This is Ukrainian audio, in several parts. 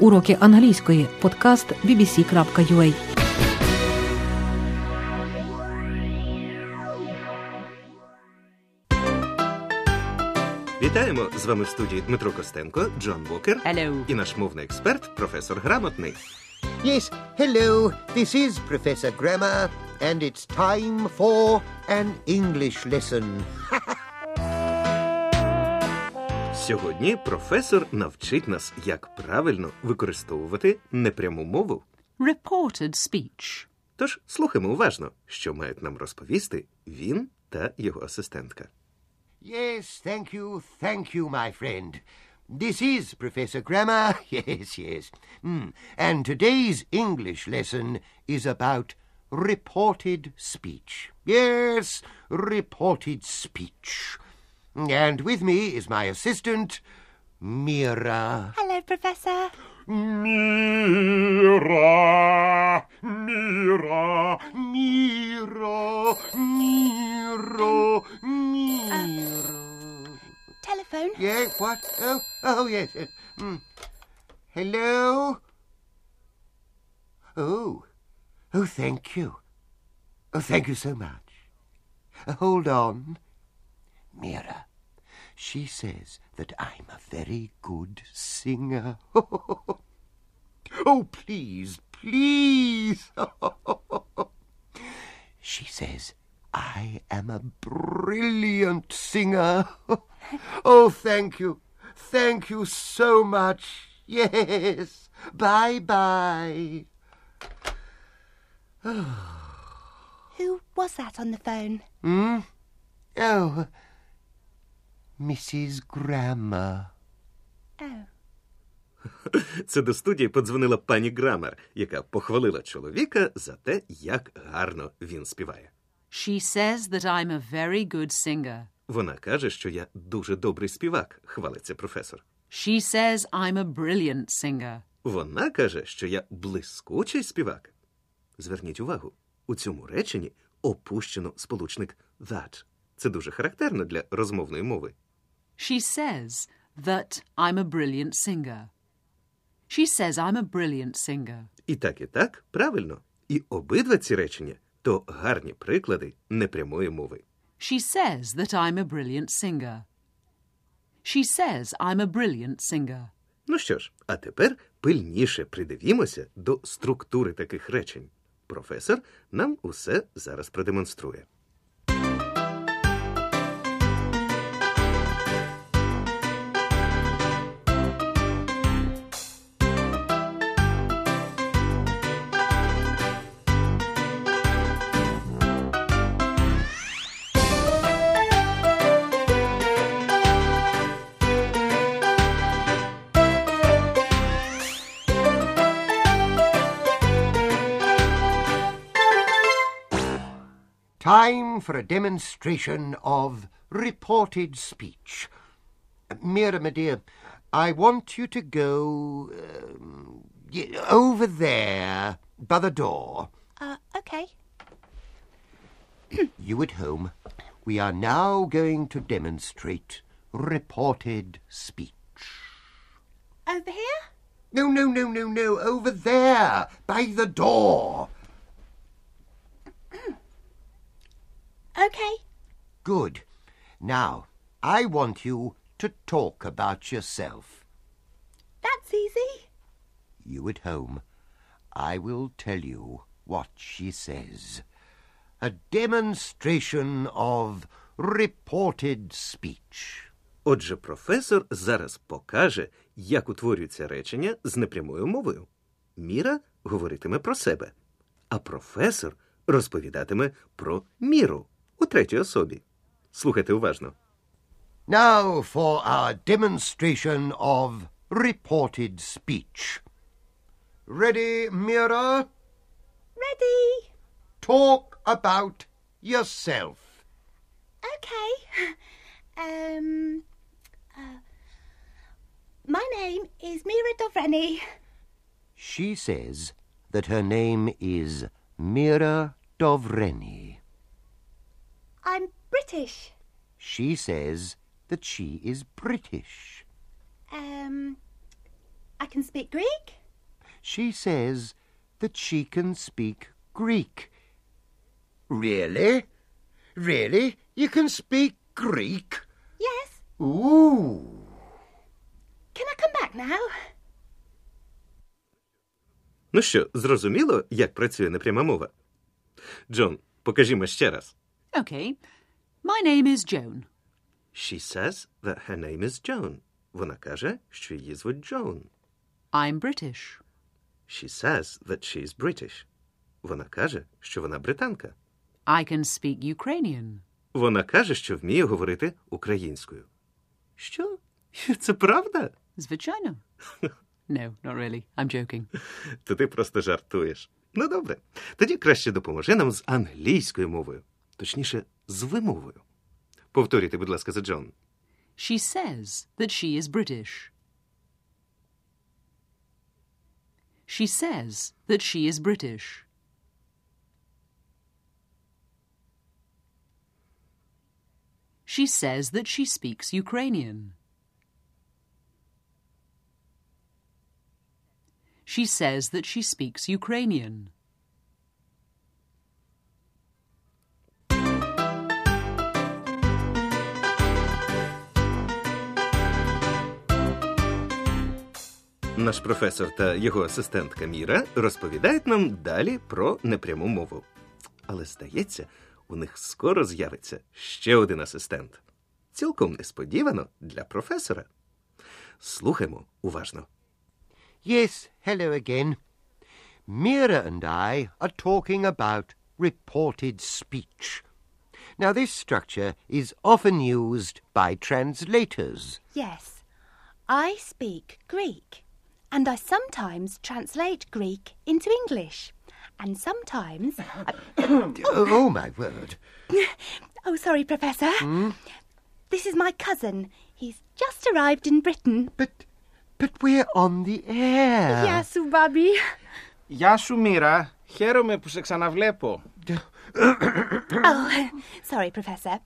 Уроки англійської. Подкаст bbc.ua Вітаємо з вами в студії Дмитро Костенко, Джон Бокер Hello. і наш мовний експерт, професор Грамотний. Yes, hello, this is Professor Grammar, and it's time for an English lesson. Сьогодні професор навчить нас, як правильно використовувати непряму мову. Reported speech. Тож слухаймо уважно, що мають нам розповісти він та його асистентка. Yes, thank you, thank you, my friend. This is Professor Grammar, yes, yes. Mm. And today's English lesson is about reported speech. Yes, reported speech. And with me is my assistant, Mira. Hello, Professor. Mira, Mira, Mira, Mira, Mira. Telephone. Yeah, what? Oh, oh, yes. uh, mm. Hello? Oh, oh, thank you. Oh, thank you so much. Uh, hold on. Mira, she says that I'm a very good singer. oh, please, please. she says I am a brilliant singer. oh, thank you. Thank you so much. Yes. Bye bye. Who was that on the phone? Hmm? Oh, Mrs. Grammar. Oh. Це до студії подзвонила пані Грамер, яка похвалила чоловіка за те, як гарно він співає. She says that I'm a very good singer. Вона каже, що я дуже добрий співак, хвалиться професор. She says I'm a brilliant singer. Вона каже, що я блискучий співак. Зверніть увагу, у цьому реченні опущено сполучник that. Це дуже характерно для розмовної мови. She says that I'm a brilliant singer. She says I'm a brilliant singer. І так, і так, правильно. І обидва ці речення то гарні приклади непрямої мови. She says that I'm a brilliant singer. She says I'm a brilliant singer. Ну що ж, а тепер пильніше придивімося до структури таких речень. Професор нам усе зараз продемонструє. Time for a demonstration of reported speech. Mira, my dear, I want you to go um, over there by the door. Uh, okay. You at home. We are now going to demonstrate reported speech. Over here? No, no, no, no, no, over there by the door. Okay. Good. Now, I want you to talk about yourself. That's easy. You at home. I will tell you what she says. A demonstration of reported speech. Отже, професор зараз покаже, як утворюються речення з непрямою мовою. Міра говоритиме про себе, а професор розповідатиме про міру у третій особі. Слухайте уважно. Now for our demonstration of reported speech. Ready, Mira? Ready? Talk about yourself. Okay. Um. Uh, my name is Mira Dovreni. She says that her name is Mira Dovreni. I'm British. She says that she is British. Um. I can speak Greek. She says that she can speak Greek. Really? Really? You can speak Greek? Yes. Ooh. Can I come back now? Ну що, зрозуміло, як працює непряма мова? Джон, покажімо ще раз. OK. My name is Joan. She says that her name is Joan. Вона каже, що її звуть Джон. I'm British. She says that she is British. Вона каже, що вона британка. I can speak Ukrainian. Вона каже, що вміє говорити українською. Що? Це правда? Звичайно. no, not really. I'm joking. То ти просто жартуєш. Ну добре. Тоді краще допоможи нам з англійською мовою. Точніше, з вимовою. Повторюйте, будь ласка, за Джон. She says that she is British. She says that she is British. She says that she speaks Ukrainian. She says that she speaks Ukrainian. Наш професор та його асистентка Міра розповідають нам далі про непряму мову. Але здається, у них скоро з'явиться ще один асистент. Цілком несподівано для професора. Слухаймо уважно. Yes, hello again. Mira and I are talking about reported speech. Now, this structure is often used by translators. Yes. I speak Greek. And I sometimes translate Greek into English. And sometimes. oh, oh, my word. oh, sorry, Professor. This is my cousin. He's just arrived in Britain. But, but we're on the air. Yes, Bobby. Γεια σου, Μοίρα. Χαίρομαι που σε ξαναβλέπω. Oh, sorry, Professor.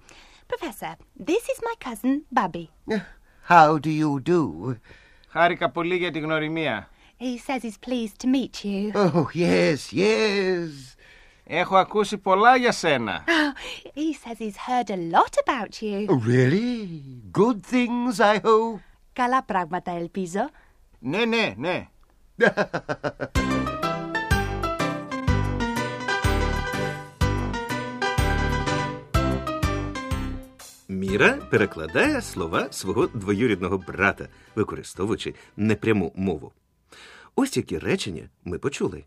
Professor, this is my cousin, Bubby. How do you do? Χάρηκα πολύ για τη γνωριμία. He says he's pleased to meet you. Oh, yes, yes. Έχω ακούσει πολλά για σένα. Oh, he says he's heard a lot about you. Oh, really? Good things, I hope. Καλά πράγματα, ελπίζω. Ναι, ναι, ναι. Міра перекладає слова свого двоюрідного брата, використовуючи непряму мову. Ось які речення ми почули.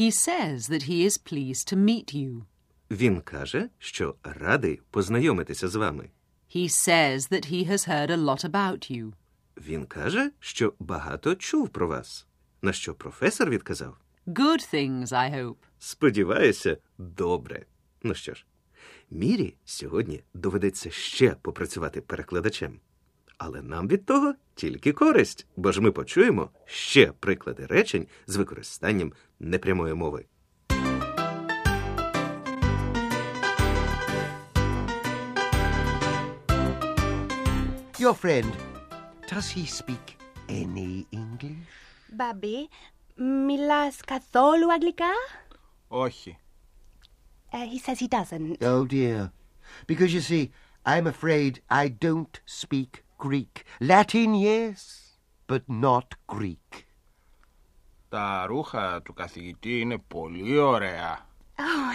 He says that he is pleased to meet you. Він каже, що радий познайомитися з вами. He says that he has heard a lot about you. Він каже, що багато чув про вас. На що професор відказав: Good things, I hope. Сподіваюся, добре. Ну що ж, Мірі сьогодні доведеться ще попрацювати перекладачем. Але нам від того тільки користь, бо ж ми почуємо ще приклади речень з використанням непрямої мови. Your friend, does he speak any English? Bubby, μιλάς καθόλου αγγλικά? Όχι. Uh, he says he doesn't. Oh, dear. Because you see, I'm afraid I don't speak Greek. Latin, yes, but not Greek. Τα ρούχα του καθηγητή είναι πολύ ωραία. Oh,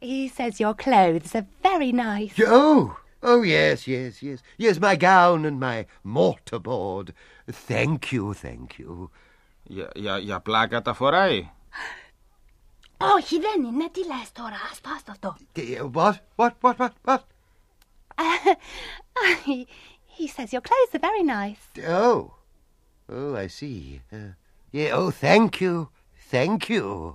he says your clothes are very nice. Oh, oh, yes, yes, yes. Yes, my gown and my mortarboard. Thank you, thank you. Για, για, για πλάκα τα φοράει. Όχι, δεν είναι. Τι λες τώρα. Άστα, άστα αυτό. Uh, What? What, what, what, what? he, he says your clothes are very nice. Oh, oh, I see. Uh, yeah, oh, thank you, thank you.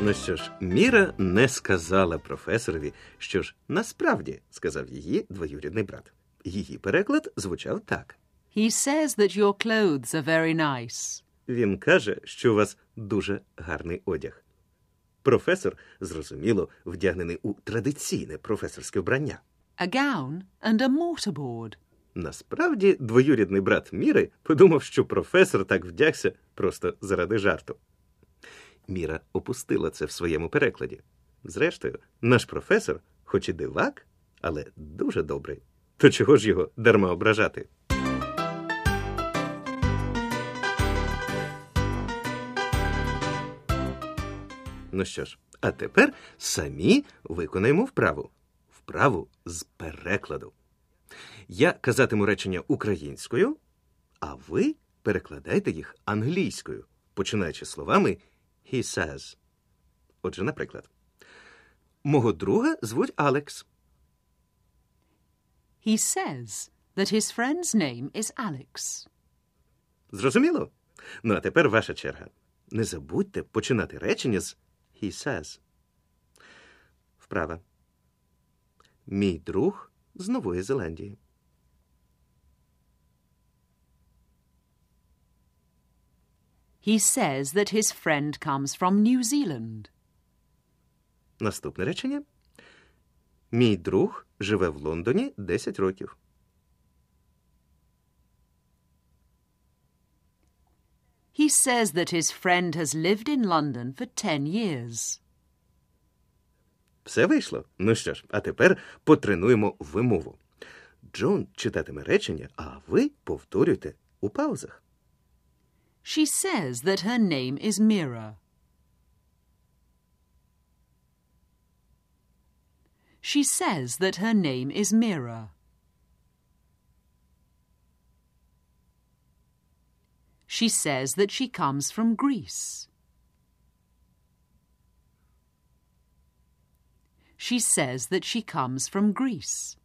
Ну що ж, Міра не сказала професорові, що ж насправді сказав її двоюрідний брат. Її переклад звучав так. He says that your clothes are very nice. Він каже, що у вас дуже гарний одяг. Професор, зрозуміло, вдягнений у традиційне професорське вбрання. A gown and a mortarboard. Насправді, двоюрідний брат Міри подумав, що професор так вдягся просто заради жарту. Міра опустила це в своєму перекладі. Зрештою, наш професор, хоч і дивак, але дуже добрий. То чого ж його дарма ображати? Ну що ж, а тепер самі виконаємо вправу. Вправу з перекладу. Я казатиму речення українською, а ви перекладайте їх англійською, починаючи словами he says. Отже, наприклад, мого друга звуть Алекс. He says that his friend's name is Alex. Зрозуміло? Ну, а тепер ваша черга. Не забудьте починати речення з he says. Вправа. Мій друг з Нової Зеландії. He says that his friend comes from New Zealand. Наступне речення. Мій друг живе в Лондоні 10 років. He says that his friend has lived in London for 10 years. Все вийшло. Ну що ж, а тепер потренуємо вимову. Джон читатиме речення, а ви повторюйте у паузах. She says that her name is Mira. She says that her name is Mira. She says that she comes from Greece. She says that she comes from Greece.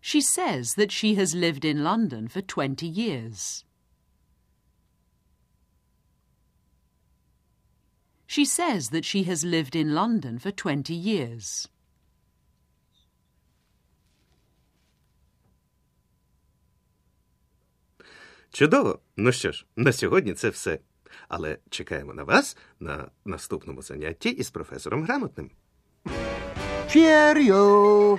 She says that she has lived in London for 20 years. She says that she has lived in London for 20 years. Чудово! Ну що ж, на сьогодні це все. Але чекаємо на вас на наступному занятті із професором Грамотним. Cheerio!